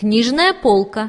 Книжная полка.